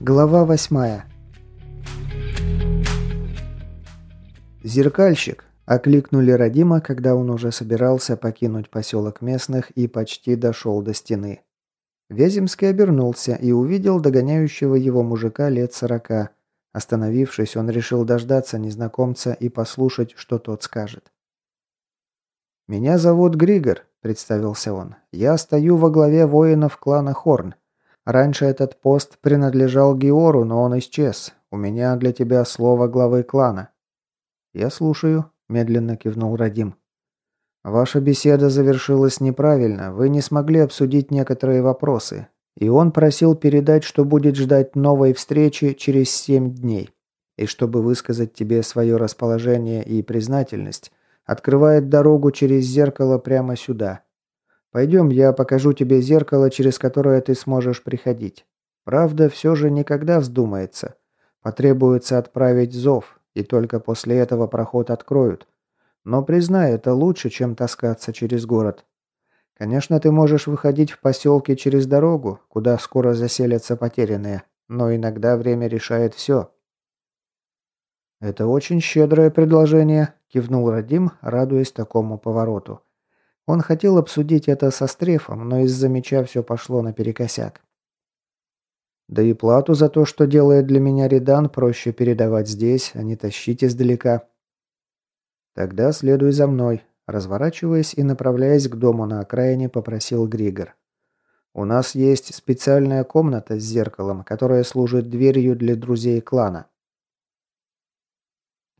Глава восьмая. «Зеркальщик!» – окликнули Родима, когда он уже собирался покинуть поселок местных и почти дошел до стены. Вяземский обернулся и увидел догоняющего его мужика лет сорока. Остановившись, он решил дождаться незнакомца и послушать, что тот скажет. «Меня зовут Григор», – представился он. «Я стою во главе воинов клана Хорн. Раньше этот пост принадлежал Геору, но он исчез. У меня для тебя слово главы клана». «Я слушаю», – медленно кивнул Радим. «Ваша беседа завершилась неправильно. Вы не смогли обсудить некоторые вопросы. И он просил передать, что будет ждать новой встречи через семь дней. И чтобы высказать тебе свое расположение и признательность, открывает дорогу через зеркало прямо сюда. Пойдем, я покажу тебе зеркало, через которое ты сможешь приходить. Правда, все же никогда вздумается. Потребуется отправить зов, и только после этого проход откроют. Но признай, это лучше, чем таскаться через город. Конечно, ты можешь выходить в поселке через дорогу, куда скоро заселятся потерянные, но иногда время решает все. «Это очень щедрое предложение», – кивнул Радим, радуясь такому повороту. Он хотел обсудить это со Стрефом, но из-за меча все пошло наперекосяк. Да и плату за то, что делает для меня Редан, проще передавать здесь, а не тащить издалека. Тогда следуй за мной. Разворачиваясь и направляясь к дому на окраине, попросил Григор. У нас есть специальная комната с зеркалом, которая служит дверью для друзей клана.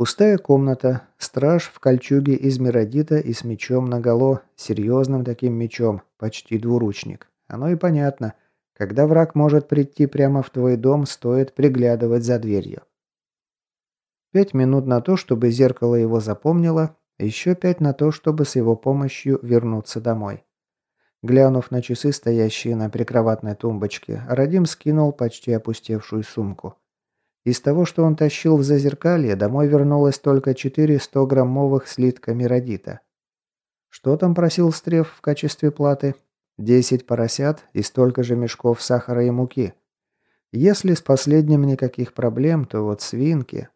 Пустая комната, страж в кольчуге из меродита и с мечом наголо, серьезным таким мечом, почти двуручник. Оно и понятно. Когда враг может прийти прямо в твой дом, стоит приглядывать за дверью. Пять минут на то, чтобы зеркало его запомнило, еще пять на то, чтобы с его помощью вернуться домой. Глянув на часы, стоящие на прикроватной тумбочке, Радим скинул почти опустевшую сумку. Из того, что он тащил в зазеркалье, домой вернулось только четыре 100-граммовых слитка миродита. Что там просил Стрев в качестве платы? Десять поросят и столько же мешков сахара и муки. Если с последним никаких проблем, то вот свинки...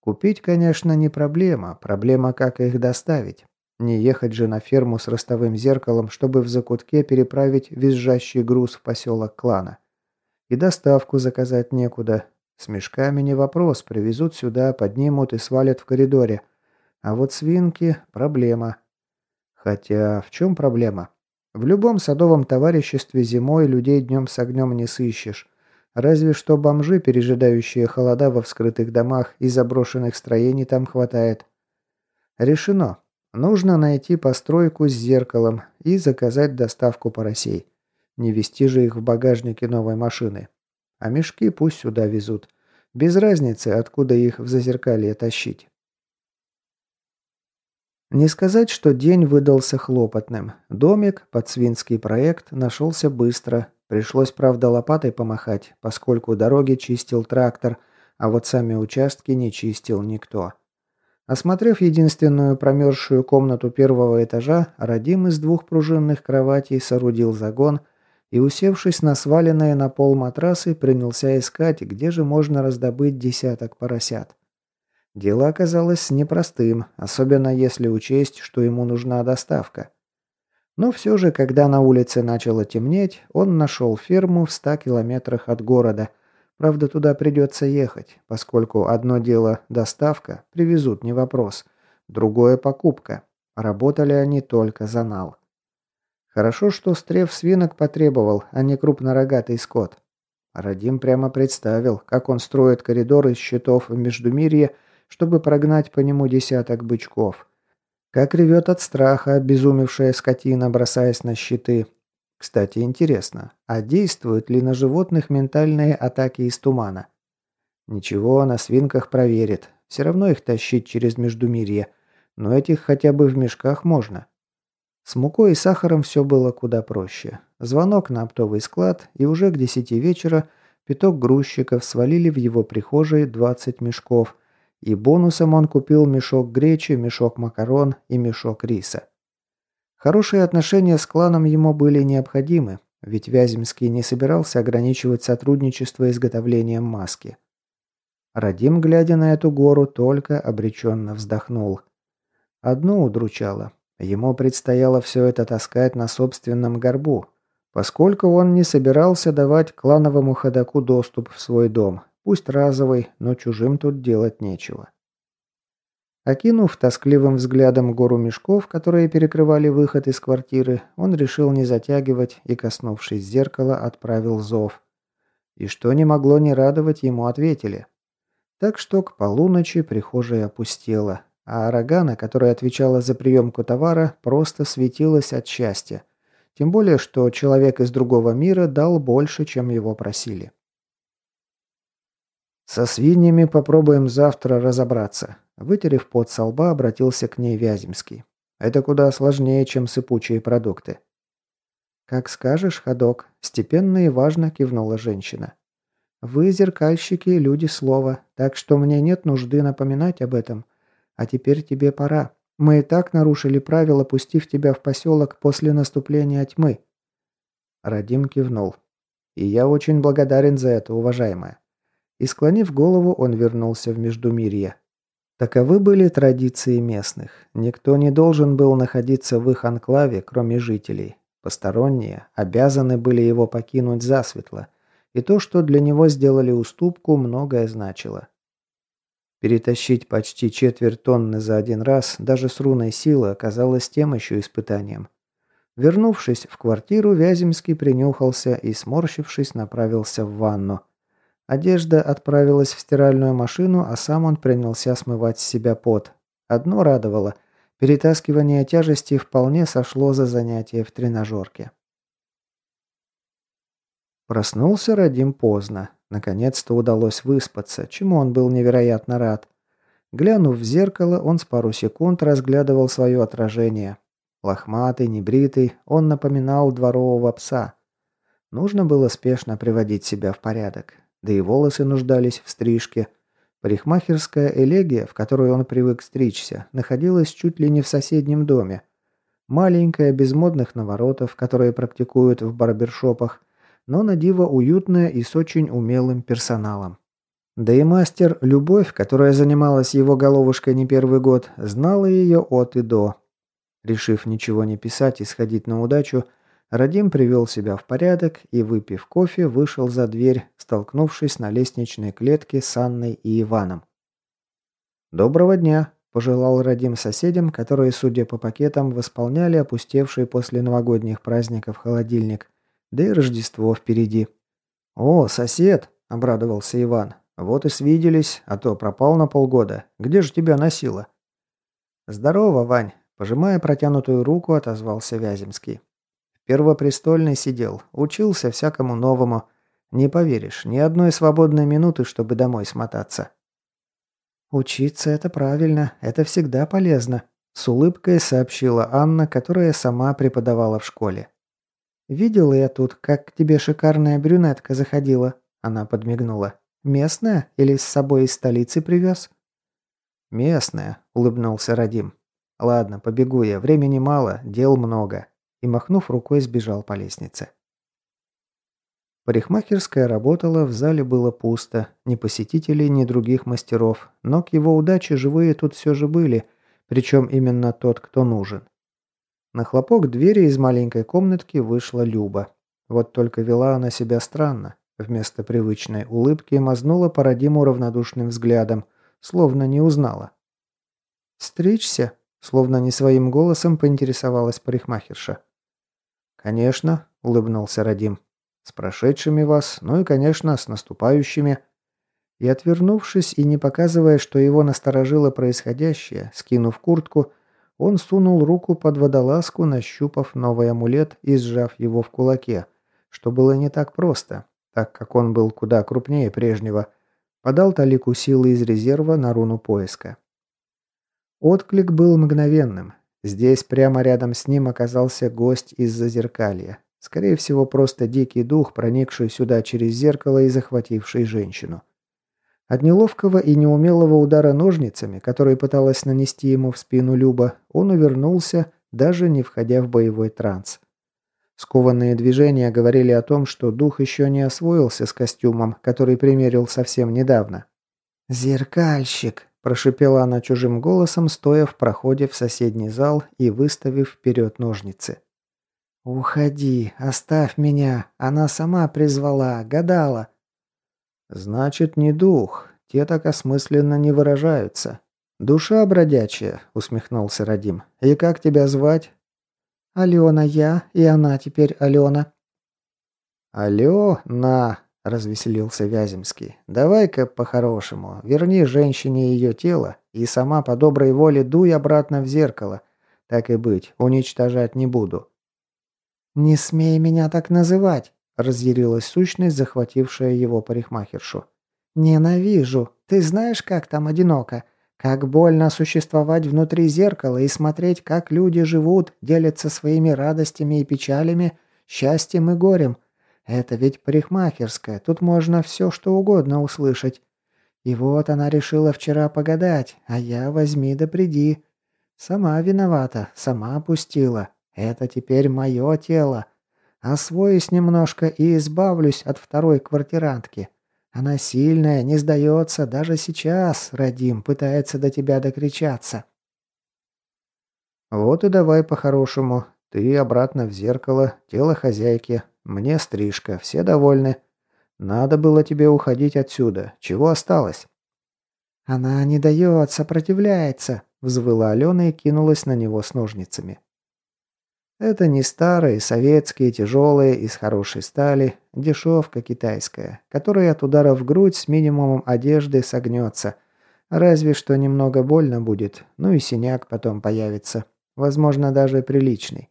Купить, конечно, не проблема, проблема, как их доставить. Не ехать же на ферму с ростовым зеркалом, чтобы в закутке переправить визжащий груз в поселок клана. И доставку заказать некуда, с мешками не вопрос, привезут сюда, поднимут и свалят в коридоре. А вот свинки – проблема. Хотя в чем проблема? В любом садовом товариществе зимой людей днем с огнем не сыщешь. Разве что бомжи, пережидающие холода во вскрытых домах и заброшенных строений там хватает. Решено. Нужно найти постройку с зеркалом и заказать доставку поросей. Не вести же их в багажнике новой машины. А мешки пусть сюда везут. Без разницы, откуда их в зазеркалье тащить. Не сказать, что день выдался хлопотным. Домик под свинский проект нашелся быстро. Пришлось, правда, лопатой помахать, поскольку дороги чистил трактор, а вот сами участки не чистил никто. Осмотрев единственную промерзшую комнату первого этажа, Радим из двух пружинных кроватей соорудил загон – и, усевшись на сваленные на пол матрасы, принялся искать, где же можно раздобыть десяток поросят. Дело оказалось непростым, особенно если учесть, что ему нужна доставка. Но все же, когда на улице начало темнеть, он нашел ферму в ста километрах от города. Правда, туда придется ехать, поскольку одно дело доставка, привезут не вопрос, другое покупка. Работали они только за нал. Хорошо, что стрев свинок потребовал, а не крупнорогатый скот. Радим прямо представил, как он строит коридор из щитов в Междумирье, чтобы прогнать по нему десяток бычков. Как ревет от страха обезумевшая скотина, бросаясь на щиты. Кстати, интересно, а действуют ли на животных ментальные атаки из тумана? Ничего, на свинках проверит. Все равно их тащить через Междумирье. Но этих хотя бы в мешках можно. С мукой и сахаром все было куда проще. Звонок на оптовый склад, и уже к десяти вечера пяток грузчиков свалили в его прихожей 20 мешков, и бонусом он купил мешок гречи, мешок макарон и мешок риса. Хорошие отношения с кланом ему были необходимы, ведь Вяземский не собирался ограничивать сотрудничество изготовлением маски. Радим, глядя на эту гору, только обреченно вздохнул. Одно удручало. Ему предстояло все это таскать на собственном горбу, поскольку он не собирался давать клановому ходаку доступ в свой дом, пусть разовый, но чужим тут делать нечего. Окинув тоскливым взглядом гору мешков, которые перекрывали выход из квартиры, он решил не затягивать и, коснувшись зеркала, отправил зов. И что не могло не радовать, ему ответили. Так что к полуночи прихожая опустела, а Арагана, которая отвечала за приемку товара, просто светилась от счастья. Тем более, что человек из другого мира дал больше, чем его просили. «Со свиньями попробуем завтра разобраться», Вытерев пот со лба, обратился к ней Вяземский. «Это куда сложнее, чем сыпучие продукты». «Как скажешь, ходок», – степенно и важно кивнула женщина. «Вы, зеркальщики, люди слова, так что мне нет нужды напоминать об этом. А теперь тебе пора. Мы и так нарушили правила, пустив тебя в поселок после наступления тьмы». Радим кивнул. «И я очень благодарен за это, уважаемая». И склонив голову, он вернулся в Междумирье. Таковы были традиции местных. Никто не должен был находиться в их анклаве, кроме жителей. Посторонние обязаны были его покинуть засветло. И то, что для него сделали уступку, многое значило. Перетащить почти четверть тонны за один раз, даже с руной силы, оказалось тем еще испытанием. Вернувшись в квартиру, Вяземский принюхался и, сморщившись, направился в ванну. Одежда отправилась в стиральную машину, а сам он принялся смывать с себя пот. Одно радовало. Перетаскивание тяжести вполне сошло за занятие в тренажерке. Проснулся Радим поздно. Наконец-то удалось выспаться, чему он был невероятно рад. Глянув в зеркало, он с пару секунд разглядывал свое отражение. Лохматый, небритый, он напоминал дворового пса. Нужно было спешно приводить себя в порядок да и волосы нуждались в стрижке. Парикмахерская элегия, в которую он привык стричься, находилась чуть ли не в соседнем доме. Маленькая, без модных наворотов, которые практикуют в барбершопах, но на диво уютная и с очень умелым персоналом. Да и мастер Любовь, которая занималась его головушкой не первый год, знала ее от и до. Решив ничего не писать и сходить на удачу, Радим привел себя в порядок и, выпив кофе, вышел за дверь, столкнувшись на лестничной клетке с Анной и Иваном. «Доброго дня», – пожелал Радим соседям, которые, судя по пакетам, восполняли опустевший после новогодних праздников холодильник, да и Рождество впереди. «О, сосед!» – обрадовался Иван. «Вот и свиделись, а то пропал на полгода. Где же тебя носило?» «Здорово, Вань!» – пожимая протянутую руку, отозвался Вяземский. Первопрестольный сидел, учился всякому новому. Не поверишь, ни одной свободной минуты, чтобы домой смотаться. «Учиться – это правильно, это всегда полезно», – с улыбкой сообщила Анна, которая сама преподавала в школе. «Видела я тут, как к тебе шикарная брюнетка заходила», – она подмигнула. «Местная или с собой из столицы привез?» «Местная», – улыбнулся Радим. «Ладно, побегу я, времени мало, дел много и, махнув рукой, сбежал по лестнице. Парикмахерская работала, в зале было пусто, ни посетителей, ни других мастеров, но к его удаче живые тут все же были, причем именно тот, кто нужен. На хлопок двери из маленькой комнатки вышла Люба. Вот только вела она себя странно. Вместо привычной улыбки мазнула по родиму равнодушным взглядом, словно не узнала. «Стричься?» – словно не своим голосом поинтересовалась парикмахерша. «Конечно», – улыбнулся Радим. «С прошедшими вас, ну и, конечно, с наступающими». И отвернувшись и не показывая, что его насторожило происходящее, скинув куртку, он сунул руку под водолазку, нащупав новый амулет и сжав его в кулаке, что было не так просто, так как он был куда крупнее прежнего, подал талику силы из резерва на руну поиска. Отклик был мгновенным, Здесь, прямо рядом с ним, оказался гость из Зазеркалья. Скорее всего, просто дикий дух, проникший сюда через зеркало и захвативший женщину. От неловкого и неумелого удара ножницами, который пыталась нанести ему в спину Люба, он увернулся, даже не входя в боевой транс. Скованные движения говорили о том, что дух еще не освоился с костюмом, который примерил совсем недавно. «Зеркальщик!» – прошипела она чужим голосом, стоя в проходе в соседний зал и выставив вперед ножницы. «Уходи, оставь меня. Она сама призвала, гадала». «Значит, не дух. Те так осмысленно не выражаются. Душа бродячая», — усмехнулся Радим. «И как тебя звать?» «Алена я, и она теперь Алена». «Алена», — развеселился Вяземский. «Давай-ка по-хорошему. Верни женщине ее тело и сама по доброй воле дуй обратно в зеркало. Так и быть, уничтожать не буду». «Не смей меня так называть!» – разъярилась сущность, захватившая его парикмахершу. «Ненавижу! Ты знаешь, как там одиноко? Как больно существовать внутри зеркала и смотреть, как люди живут, делятся своими радостями и печалями, счастьем и горем. Это ведь парикмахерская, тут можно все, что угодно услышать. И вот она решила вчера погадать, а я возьми да приди. Сама виновата, сама опустила. Это теперь мое тело. Освоюсь немножко и избавлюсь от второй квартирантки. Она сильная, не сдается, даже сейчас, Радим, пытается до тебя докричаться. Вот и давай по-хорошему. Ты обратно в зеркало, тело хозяйки. Мне стрижка, все довольны. Надо было тебе уходить отсюда. Чего осталось? Она не дает, сопротивляется, взвыла Алена и кинулась на него с ножницами. Это не старые, советские, тяжелые, из хорошей стали, дешевка китайская, которая от удара в грудь с минимумом одежды согнется. Разве что немного больно будет, ну и синяк потом появится. Возможно, даже приличный.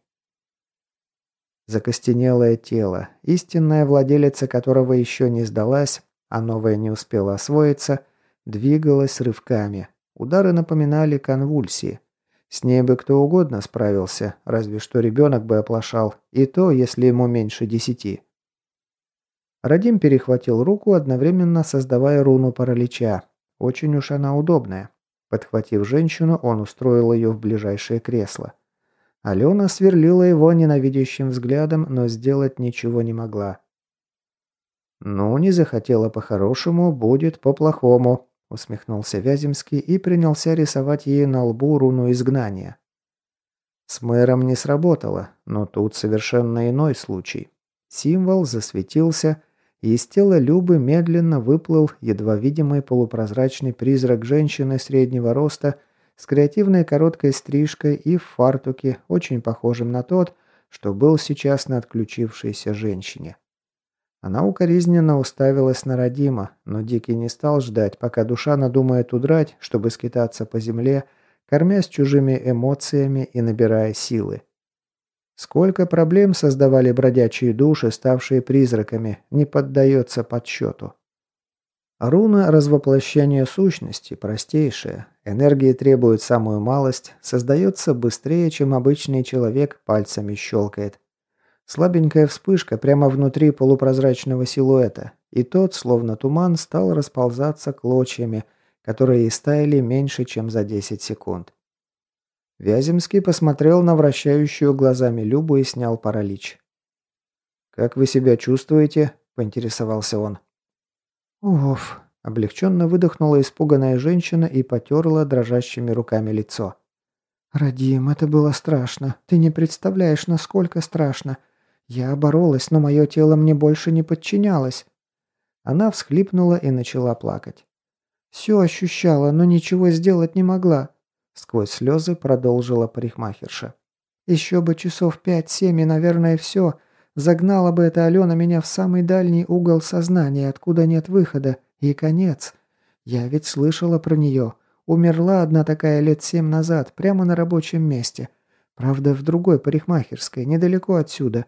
Закостенелое тело, истинная владелица которого еще не сдалась, а новая не успела освоиться, двигалась рывками. Удары напоминали конвульсии. С ней бы кто угодно справился, разве что ребенок бы оплошал, и то, если ему меньше десяти. Радим перехватил руку, одновременно создавая руну паралича. Очень уж она удобная. Подхватив женщину, он устроил ее в ближайшее кресло. Алена сверлила его ненавидящим взглядом, но сделать ничего не могла. «Ну, не захотела по-хорошему, будет по-плохому», усмехнулся Вяземский и принялся рисовать ей на лбу руну изгнания. С мэром не сработало, но тут совершенно иной случай. Символ засветился, и из тела Любы медленно выплыл едва видимый полупрозрачный призрак женщины среднего роста с креативной короткой стрижкой и в фартуке, очень похожим на тот, что был сейчас на отключившейся женщине. Она укоризненно уставилась на Родима, но Дикий не стал ждать, пока душа надумает удрать, чтобы скитаться по земле, кормясь чужими эмоциями и набирая силы. Сколько проблем создавали бродячие души, ставшие призраками, не поддается подсчету. Руна развоплощения сущности простейшая. Энергии требует самую малость, создается быстрее, чем обычный человек пальцами щелкает. Слабенькая вспышка прямо внутри полупрозрачного силуэта, и тот, словно туман, стал расползаться клочьями, которые истаяли меньше, чем за 10 секунд. Вяземский посмотрел на вращающую глазами Любу и снял паралич. «Как вы себя чувствуете?» – поинтересовался он. «Уф!» – облегченно выдохнула испуганная женщина и потерла дрожащими руками лицо. «Радим, это было страшно. Ты не представляешь, насколько страшно. Я боролась, но мое тело мне больше не подчинялось. Она всхлипнула и начала плакать. Все ощущала, но ничего сделать не могла. Сквозь слезы продолжила парикмахерша. Еще бы часов пять-семь и, наверное, все. Загнала бы эта Алена меня в самый дальний угол сознания, откуда нет выхода. И конец. Я ведь слышала про нее. Умерла одна такая лет семь назад, прямо на рабочем месте. Правда, в другой парикмахерской, недалеко отсюда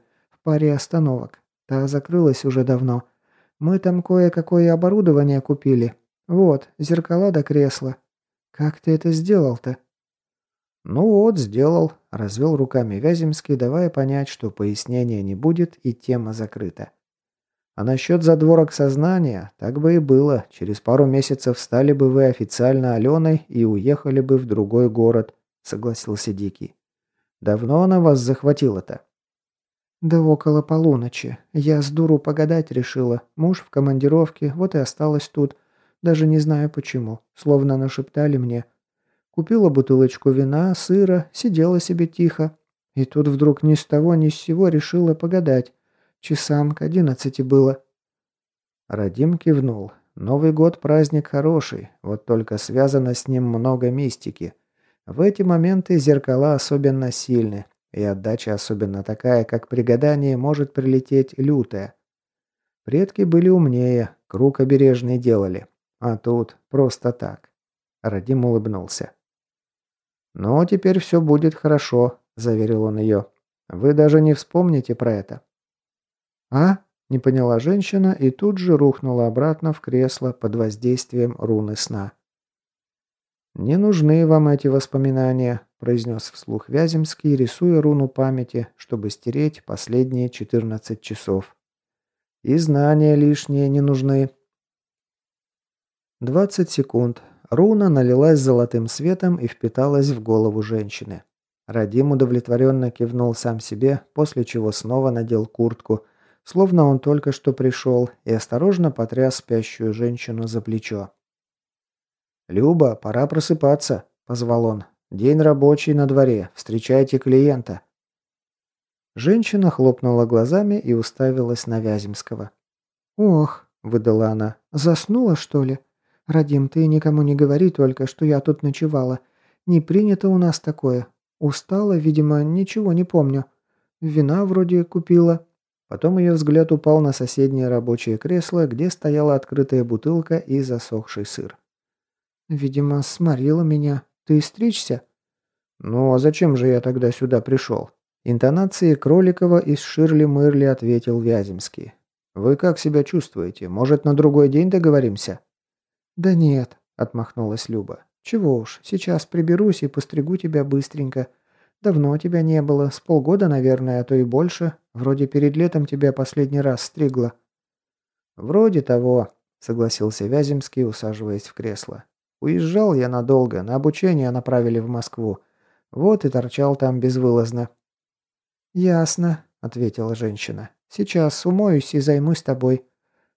паре остановок. Та закрылась уже давно. Мы там кое-какое оборудование купили. Вот, зеркала до кресла. Как ты это сделал-то?» «Ну вот, сделал», – развел руками Вяземский, давая понять, что пояснения не будет и тема закрыта. «А насчет задворок сознания, так бы и было. Через пару месяцев стали бы вы официально Аленой и уехали бы в другой город», – согласился Дикий. «Давно она вас захватила-то?» «Да около полуночи. Я с дуру погадать решила. Муж в командировке, вот и осталась тут. Даже не знаю почему. Словно нашептали мне. Купила бутылочку вина, сыра, сидела себе тихо. И тут вдруг ни с того ни с сего решила погадать. Часам к одиннадцати было». Радим кивнул. Новый год праздник хороший, вот только связано с ним много мистики. В эти моменты зеркала особенно сильны, и отдача особенно такая, как при гадании может прилететь лютая. Предки были умнее, круг обережный делали. А тут просто так. Радим улыбнулся. «Ну, теперь все будет хорошо», – заверил он ее. «Вы даже не вспомните про это». «А?» – не поняла женщина и тут же рухнула обратно в кресло под воздействием руны сна. «Не нужны вам эти воспоминания», – произнес вслух Вяземский, рисуя руну памяти, чтобы стереть последние 14 часов. «И знания лишние не нужны». 20 секунд. Руна налилась золотым светом и впиталась в голову женщины. Радим удовлетворенно кивнул сам себе, после чего снова надел куртку, словно он только что пришел, и осторожно потряс спящую женщину за плечо. «Люба, пора просыпаться», – позвал он. «День рабочий на дворе. Встречайте клиента». Женщина хлопнула глазами и уставилась на Вяземского. «Ох», – выдала она, – «заснула, что ли? Радим, ты никому не говори только, что я тут ночевала. Не принято у нас такое. Устала, видимо, ничего не помню. Вина вроде купила». Потом ее взгляд упал на соседнее рабочее кресло, где стояла открытая бутылка и засохший сыр. «Видимо, сморила меня. Ты стричься?» «Ну, а зачем же я тогда сюда пришел?» Интонации Кроликова из Ширли-Мырли ответил Вяземский. «Вы как себя чувствуете? Может, на другой день договоримся?» «Да нет», — отмахнулась Люба. «Чего уж, сейчас приберусь и постригу тебя быстренько. Давно тебя не было, с полгода, наверное, а то и больше. Вроде перед летом тебя последний раз стригла». «Вроде того», — согласился Вяземский, усаживаясь в кресло. Уезжал я надолго, на обучение направили в Москву. Вот и торчал там безвылазно». «Ясно», — ответила женщина. «Сейчас умоюсь и займусь тобой.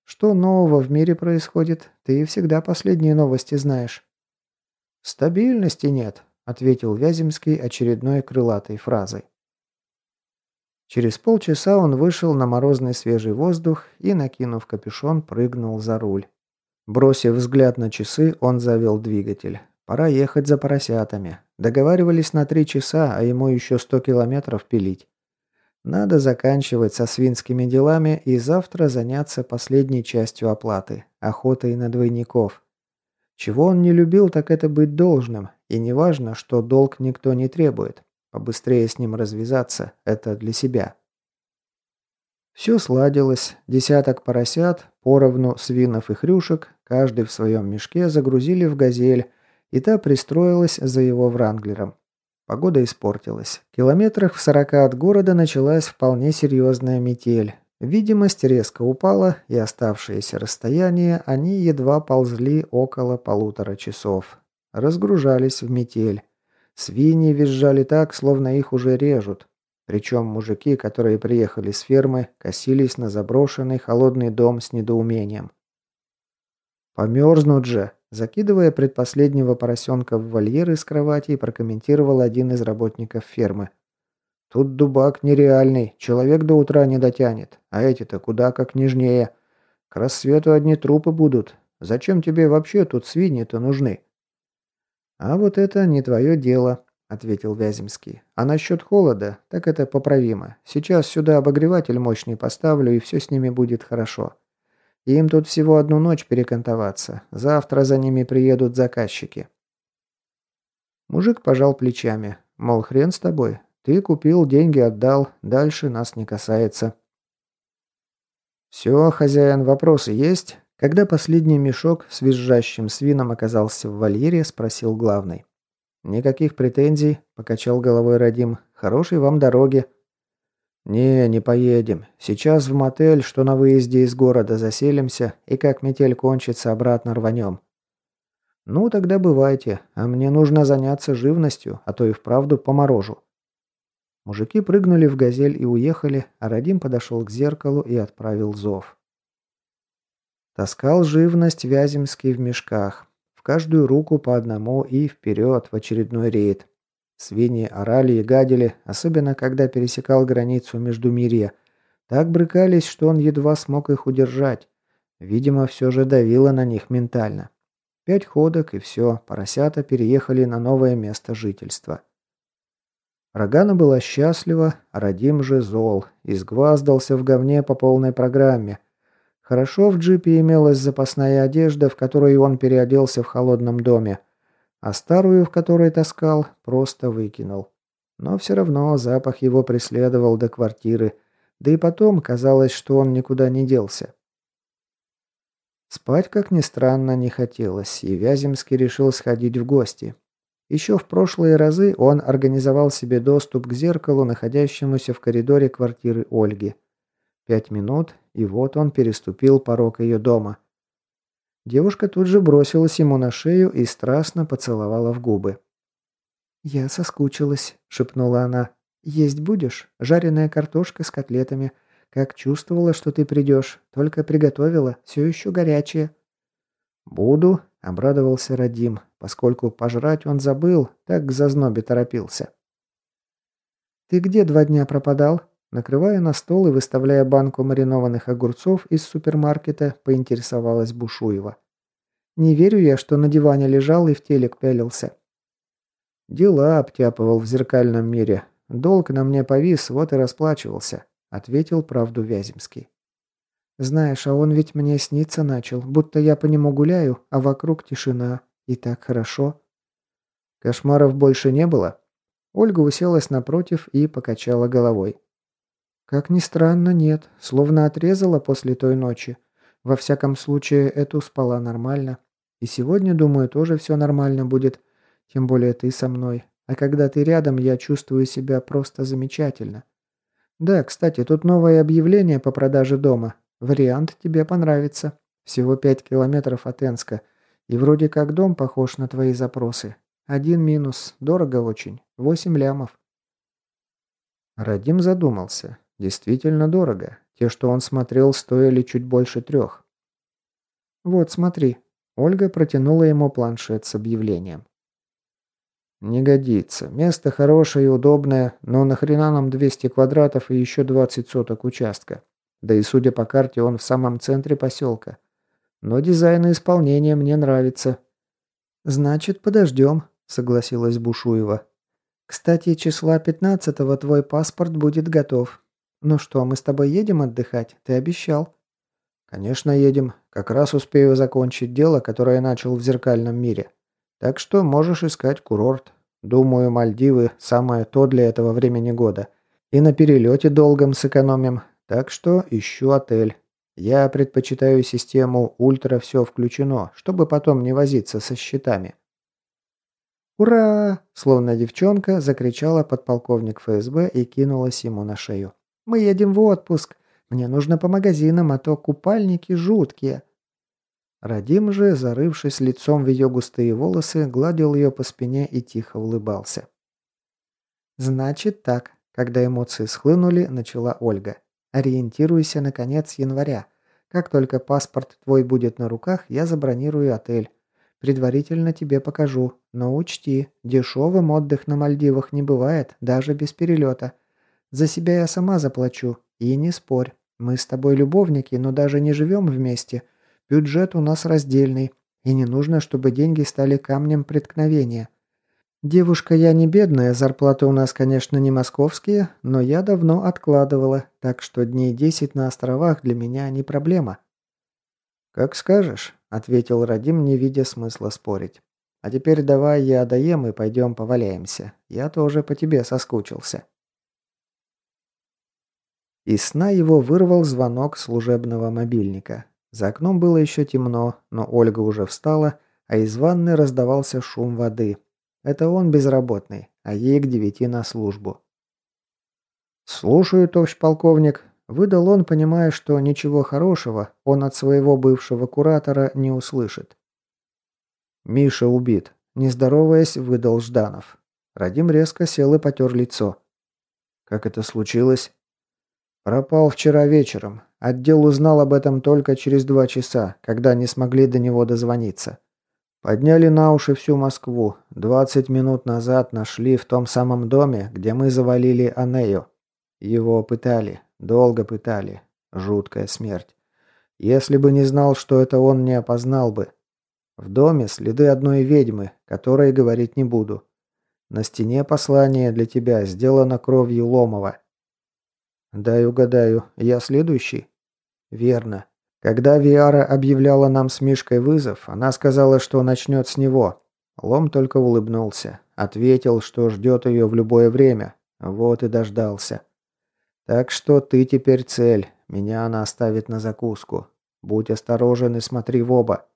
Что нового в мире происходит? Ты всегда последние новости знаешь». «Стабильности нет», — ответил Вяземский очередной крылатой фразой. Через полчаса он вышел на морозный свежий воздух и, накинув капюшон, прыгнул за руль. Бросив взгляд на часы, он завел двигатель. Пора ехать за поросятами. Договаривались на три часа, а ему еще сто километров пилить. Надо заканчивать со свинскими делами и завтра заняться последней частью оплаты – охотой на двойников. Чего он не любил, так это быть должным. И не важно, что долг никто не требует. Побыстрее с ним развязаться – это для себя. Все сладилось. Десяток поросят, поровну свинов и хрюшек, каждый в своем мешке загрузили в «Газель», и та пристроилась за его вранглером. Погода испортилась. В километрах в сорока от города началась вполне серьезная метель. Видимость резко упала, и оставшееся расстояние они едва ползли около полутора часов. Разгружались в метель. Свиньи визжали так, словно их уже режут. Причем мужики, которые приехали с фермы, косились на заброшенный холодный дом с недоумением. «Померзнут же!» Закидывая предпоследнего поросенка в вольер из кровати, прокомментировал один из работников фермы. «Тут дубак нереальный, человек до утра не дотянет, а эти-то куда как нежнее. К рассвету одни трупы будут. Зачем тебе вообще тут свиньи-то нужны?» «А вот это не твое дело», ответил Вяземский. «А насчет холода, так это поправимо. Сейчас сюда обогреватель мощный поставлю, и все с ними будет хорошо. Им тут всего одну ночь перекантоваться. Завтра за ними приедут заказчики». Мужик пожал плечами. Мол, хрен с тобой. Ты купил, деньги отдал, дальше нас не касается. «Все, хозяин, вопросы есть?» Когда последний мешок с визжащим свином оказался в вольере, спросил главный. «Никаких претензий», – покачал головой Радим. «Хорошей вам дороги». «Не, не поедем. Сейчас в мотель, что на выезде из города, заселимся, и как метель кончится, обратно рванем». «Ну, тогда бывайте, а мне нужно заняться живностью, а то и вправду поморожу». Мужики прыгнули в газель и уехали, а Радим подошел к зеркалу и отправил зов. Таскал живность Вяземский в мешках. В каждую руку по одному и вперед в очередной рейд. Свиньи орали и гадили, особенно когда пересекал границу между мирья. Так брыкались, что он едва смог их удержать. Видимо, все же давило на них ментально. Пять ходок и все, поросята переехали на новое место жительства. Рогана была счастлива, а Радим же зол, изгваздался в говне по полной программе. Хорошо в джипе имелась запасная одежда, в которой он переоделся в холодном доме, а старую, в которой таскал, просто выкинул. Но все равно запах его преследовал до квартиры, да и потом казалось, что он никуда не делся. Спать, как ни странно, не хотелось, и Вяземский решил сходить в гости. Еще в прошлые разы он организовал себе доступ к зеркалу, находящемуся в коридоре квартиры Ольги. Пять минут, и вот он переступил порог ее дома. Девушка тут же бросилась ему на шею и страстно поцеловала в губы. «Я соскучилась», — шепнула она. «Есть будешь? Жареная картошка с котлетами. Как чувствовала, что ты придешь. Только приготовила. Все еще горячее». «Буду», — обрадовался Радим поскольку пожрать он забыл, так к зазнобе торопился. «Ты где два дня пропадал?» Накрывая на стол и выставляя банку маринованных огурцов из супермаркета, поинтересовалась Бушуева. «Не верю я, что на диване лежал и в телек пялился». «Дела обтяпывал в зеркальном мире. Долг на мне повис, вот и расплачивался», — ответил правду Вяземский. «Знаешь, а он ведь мне снится начал, будто я по нему гуляю, а вокруг тишина. И так хорошо. Кошмаров больше не было? Ольга уселась напротив и покачала головой. Как ни странно, нет. Словно отрезала после той ночи. Во всяком случае, эту спала нормально. И сегодня, думаю, тоже все нормально будет. Тем более ты со мной. А когда ты рядом, я чувствую себя просто замечательно. Да, кстати, тут новое объявление по продаже дома. Вариант тебе понравится. Всего пять километров от Энска. И вроде как дом похож на твои запросы. Один минус. Дорого очень. Восемь лямов. Радим задумался. Действительно дорого. Те, что он смотрел, стоили чуть больше трех. Вот, смотри. Ольга протянула ему планшет с объявлением. «Не годится. Место хорошее и удобное, но нахрена нам 200 квадратов и еще 20 соток участка? Да и судя по карте, он в самом центре поселка. Но дизайн и исполнение мне нравится». «Значит, подождем», — согласилась Бушуева. «Кстати, числа 15-го твой паспорт будет готов. Ну что, мы с тобой едем отдыхать? Ты обещал». «Конечно, едем. Как раз успею закончить дело, которое начал в зеркальном мире. Так что можешь искать курорт. Думаю, Мальдивы – самое то для этого времени года. И на перелете долгом сэкономим. Так что ищу отель. Я предпочитаю систему «Ультра все включено», чтобы потом не возиться со счетами. «Ура!» – словно девчонка, закричала подполковник ФСБ и кинулась ему на шею. «Мы едем в отпуск. Мне нужно по магазинам, а то купальники жуткие». Радим же, зарывшись лицом в ее густые волосы, гладил ее по спине и тихо улыбался. «Значит так», – когда эмоции схлынули, начала Ольга. Ориентируйся на конец января. Как только паспорт твой будет на руках, я забронирую отель. Предварительно тебе покажу. Но учти, дешевым отдых на Мальдивах не бывает, даже без перелета. За себя я сама заплачу. И не спорь. Мы с тобой любовники, но даже не живем вместе. Бюджет у нас раздельный. И не нужно, чтобы деньги стали камнем преткновения. «Девушка, я не бедная, зарплаты у нас, конечно, не московские, но я давно откладывала, так что дней десять на островах для меня не проблема». «Как скажешь», — ответил Радим, не видя смысла спорить. «А теперь давай я доем и пойдем поваляемся. Я тоже по тебе соскучился». Из сна его вырвал звонок служебного мобильника. За окном было еще темно, но Ольга уже встала, а из ванны раздавался шум воды, это он безработный, а ей к девяти на службу. «Слушаю, товарищ полковник», — выдал он, понимая, что ничего хорошего он от своего бывшего куратора не услышит. «Миша убит», — не здороваясь, выдал Жданов. Радим резко сел и потер лицо. Как это случилось? Пропал вчера вечером. Отдел узнал об этом только через два часа, когда не смогли до него дозвониться. Подняли на уши всю Москву. Двадцать минут назад нашли в том самом доме, где мы завалили Анею. Его пытали. Долго пытали. Жуткая смерть. Если бы не знал, что это он, не опознал бы. В доме следы одной ведьмы, которой говорить не буду. На стене послание для тебя сделано кровью Ломова. Дай угадаю, я следующий? Верно. Когда Виара объявляла нам с Мишкой вызов, она сказала, что начнет с него. Лом только улыбнулся. Ответил, что ждет ее в любое время. Вот и дождался. Так что ты теперь цель. Меня она оставит на закуску. Будь осторожен и смотри в оба.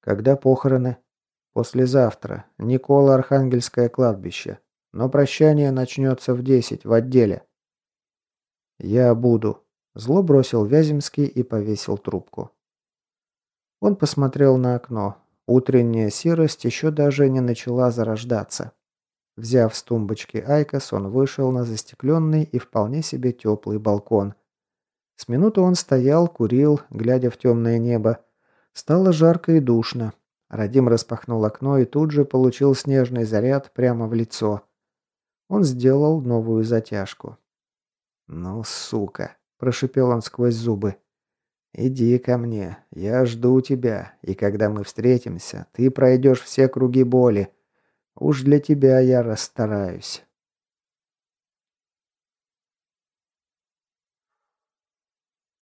Когда похороны? Послезавтра. Николо-Архангельское кладбище. Но прощание начнется в десять в отделе. Я буду. Зло бросил Вяземский и повесил трубку. Он посмотрел на окно. Утренняя серость еще даже не начала зарождаться. Взяв с тумбочки IQOS, он вышел на застекленный и вполне себе теплый балкон. С минуту он стоял, курил, глядя в темное небо. Стало жарко и душно. Радим распахнул окно и тут же получил снежный заряд прямо в лицо. Он сделал новую затяжку. «Ну, сука!» прошипел он сквозь зубы. «Иди ко мне, я жду тебя, и когда мы встретимся, ты пройдешь все круги боли. Уж для тебя я расстараюсь».